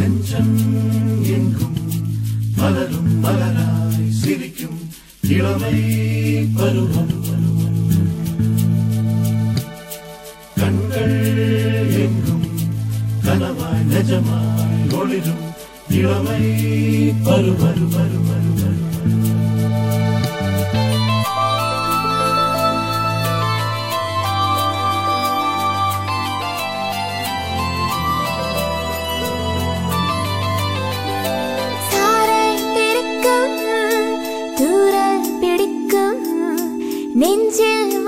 நெஞ்சம் எங்கும் மலரும் மலராய் சிரிக்கும் இளமை பருவம். கண்கள் எங்கும் கனவாய் நெஜமாய் ஒளிரும் இளமை பருவரு பருவரு 明天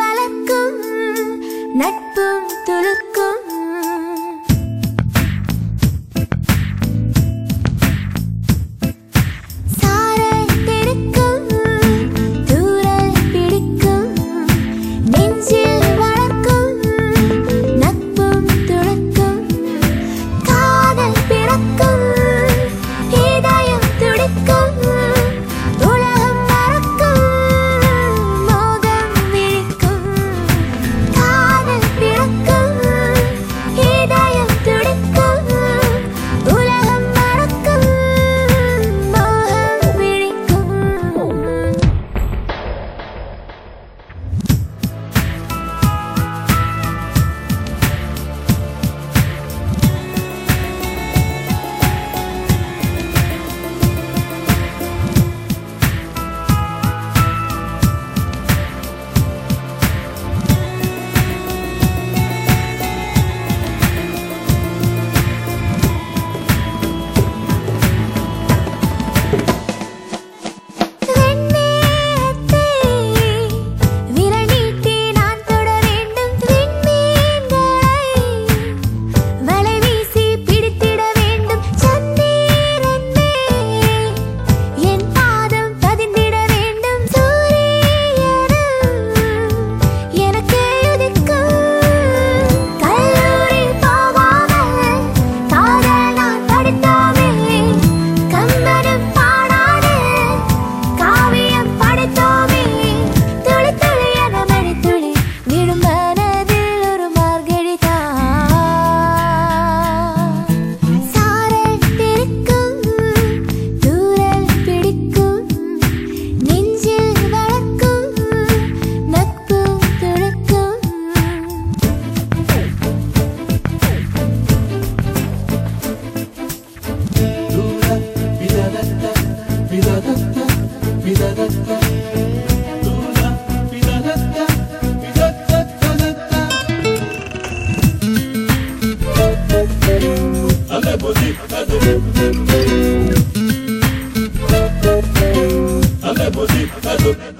salud.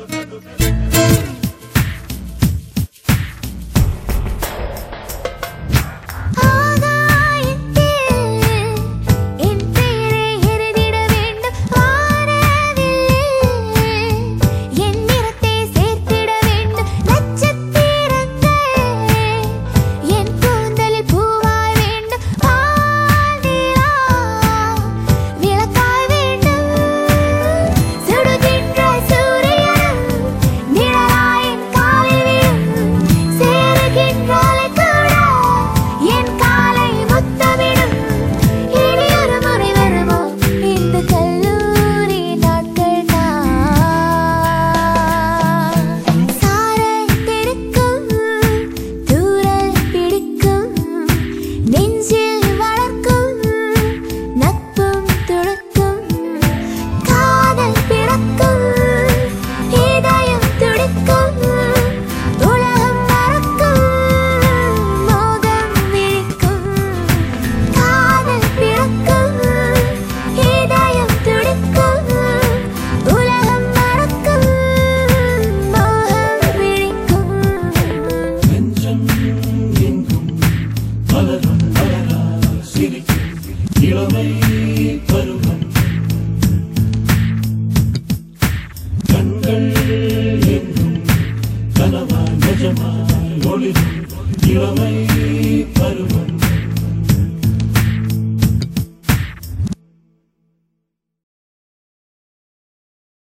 away.